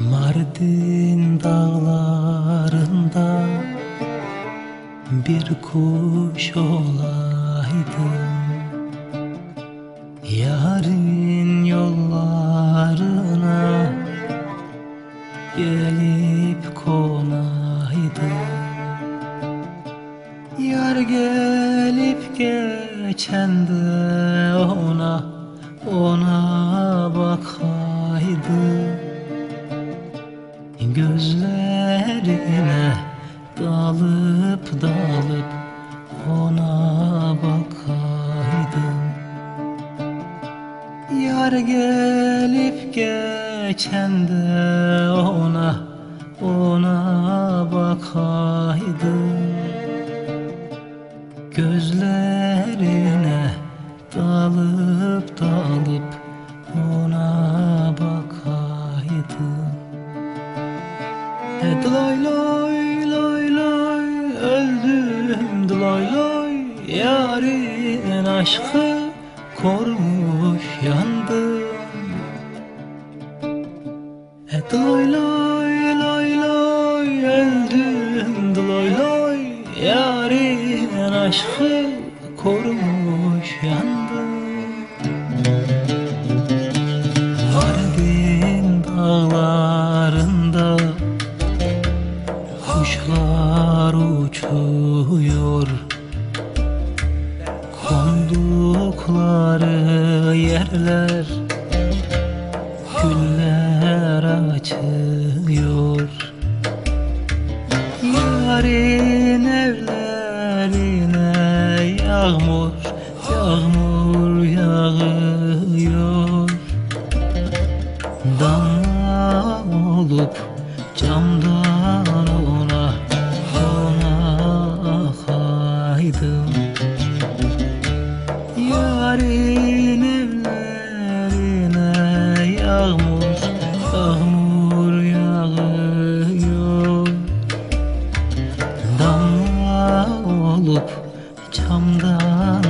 Mardin dağlarında bir kuş olaydım Yarın yollarına gelip konaydım Yar gelip geçende ona ona bakaydım Gözlerine dalıp dalıp ona bakaydım Yar gelip geçende ona ona bakaydım Gözlerine He loy loy loy öldüm loy loy Yarın aşkı kormuş yandım. He loy loy loy loy öldüm loy loy Yarın aşkı Kondukları yerler Güller açıyor. Yarın evlerine yağmur Yağmur yağıyor. Damla olup Yarin evlerine yağmur Yağmur yağıyor. Damla olup camdan